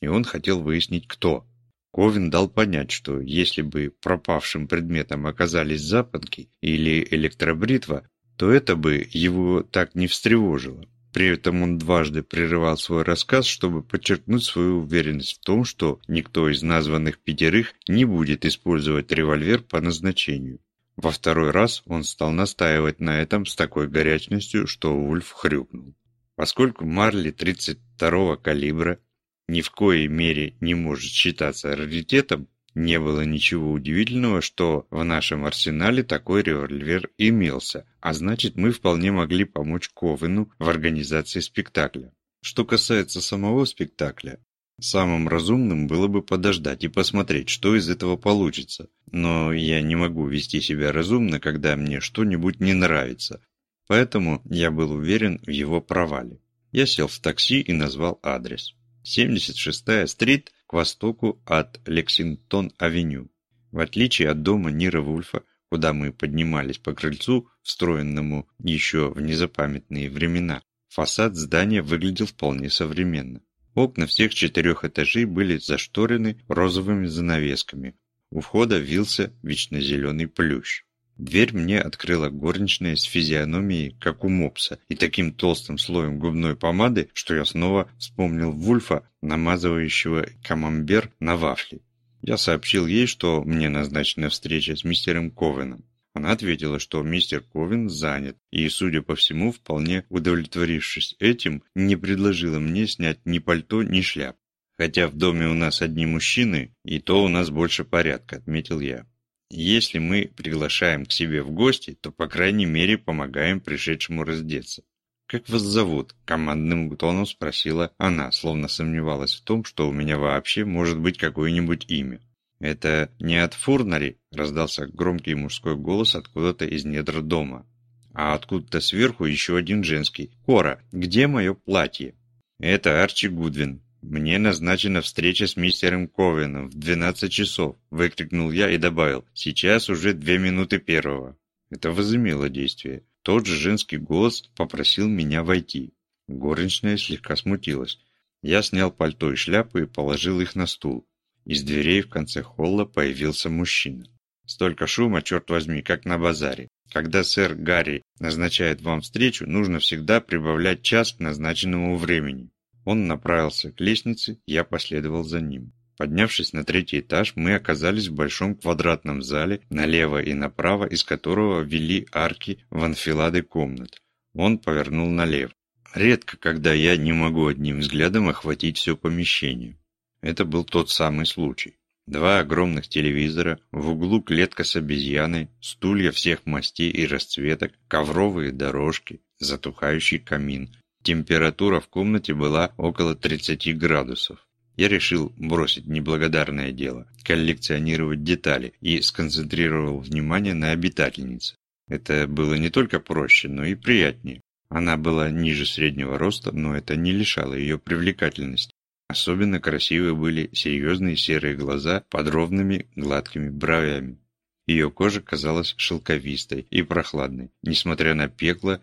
и он хотел выяснить, кто. Ковин дал понять, что если бы пропавшим предметом оказались запонки или электробритва, то это бы его так не встревожило. При этом он дважды прерывал свой рассказ, чтобы подчеркнуть свою уверенность в том, что никто из названных пятерых не будет использовать револьвер по назначению. Во второй раз он стал настаивать на этом с такой горячностью, что Ульф хрюкнул. Поскольку Марли 32-го калибра ни в коей мере не может считаться раритетом, не было ничего удивительного, что в нашем арсенале такой револьвер имелся, а значит мы вполне могли помочь Ковену в организации спектакля. Что касается самого спектакля, самым разумным было бы подождать и посмотреть, что из этого получится. Но я не могу вести себя разумно, когда мне что-нибудь не нравится. Поэтому я был уверен в его провале. Я сел в такси и назвал адрес. 76-я стрит к востоку от Лексингтон-авеню. В отличие от дома Нира Вульфа, куда мы поднимались по крыльцу, встроенному еще в незапамятные времена, фасад здания выглядел вполне современно. Окна всех четырех этажей были зашторены розовыми занавесками. У входа вился вечно зеленый плющ. Дверь мне открыла горничная с физиономией, как у мопса, и таким толстым слоем губной помады, что я снова вспомнил Вульфа, намазывающего камамбер на вафли. Я сообщил ей, что мне назначена встреча с мистером Ковеном. Она ответила, что мистер Ковен занят, и, судя по всему, вполне удовлетворившись этим, не предложила мне снять ни пальто, ни шляп. Хотя в доме у нас одни мужчины, и то у нас больше порядка, отметил я. Если мы приглашаем к себе в гости, то, по крайней мере, помогаем пришедшему раздеться. «Как вас зовут?» – командным тоном спросила она, словно сомневалась в том, что у меня вообще может быть какое-нибудь имя. «Это не от Фурнари?» – раздался громкий мужской голос откуда-то из недр дома. А откуда-то сверху еще один женский. «Кора, где мое платье?» «Это Арчи Гудвин. «Мне назначена встреча с мистером Ковеном в 12 часов», – выкрикнул я и добавил, «сейчас уже две минуты первого». Это возымело действие. Тот же женский голос попросил меня войти. Горничная слегка смутилась. Я снял пальто и шляпу и положил их на стул. Из дверей в конце холла появился мужчина. Столько шума, черт возьми, как на базаре. Когда сэр Гарри назначает вам встречу, нужно всегда прибавлять час к назначенному времени. Он направился к лестнице, я последовал за ним. Поднявшись на третий этаж, мы оказались в большом квадратном зале, налево и направо из которого вели арки в анфилады комнат. Он повернул налево. Редко, когда я не могу одним взглядом охватить все помещение. Это был тот самый случай. Два огромных телевизора, в углу клетка с обезьяной, стулья всех мастей и расцветок, ковровые дорожки, затухающий камин, Температура в комнате была около 30 градусов. Я решил бросить неблагодарное дело, коллекционировать детали и сконцентрировал внимание на обитательнице. Это было не только проще, но и приятнее. Она была ниже среднего роста, но это не лишало ее привлекательности. Особенно красивы были серьезные серые глаза под ровными гладкими бровями. Ее кожа казалась шелковистой и прохладной, несмотря на пекло,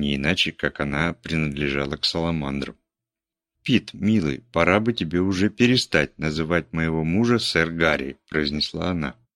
не иначе, как она принадлежала к саламандрам. «Пит, милый, пора бы тебе уже перестать называть моего мужа сэр Гарри», – произнесла она.